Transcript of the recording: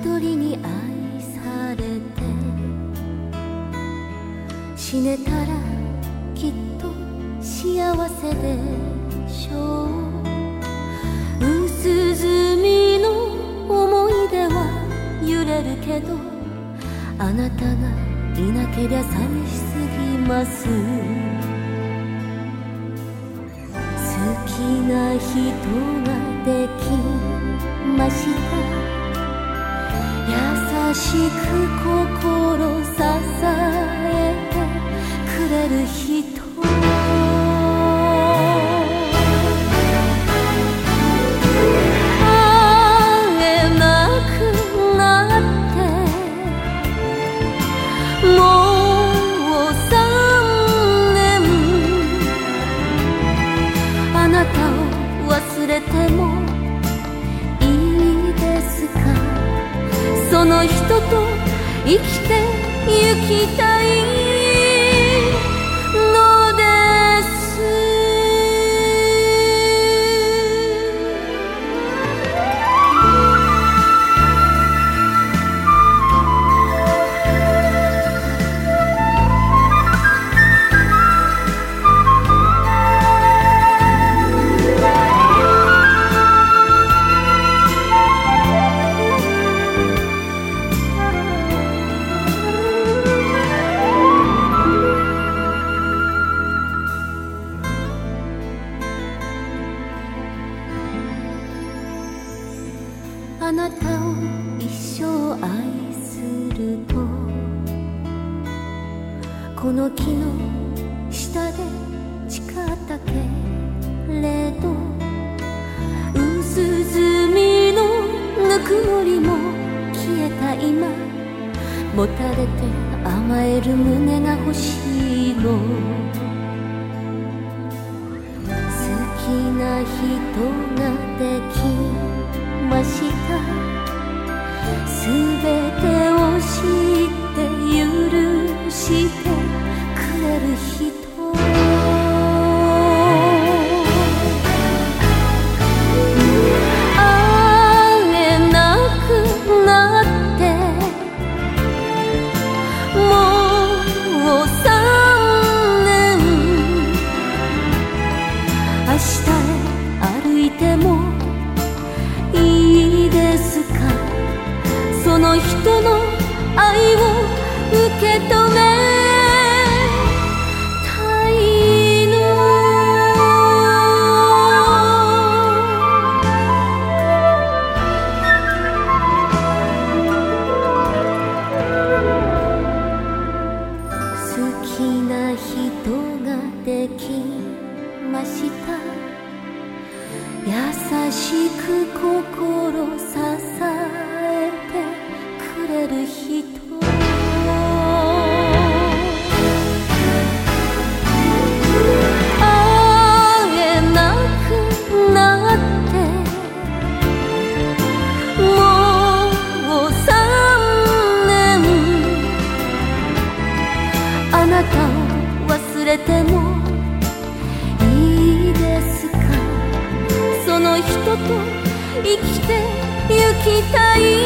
一人に愛されて。死ねたらきっと幸せでしょう。薄墨の思い出は揺れるけどあなたがいなけりゃ寂しすぎます。好きな人ができました。優しく心支えてくれる人。その人と生きてゆきたいあなたを一生愛するとこの木の下で誓ったけれど薄墨のぬくもりも消えた今もたれて甘える胸が欲しいの。好きな人ができました。すべてを人ができました。優しく心支えてくれる人。会えなくなってもう三年。あなたをれてもいいですか？その人と生きてゆきたい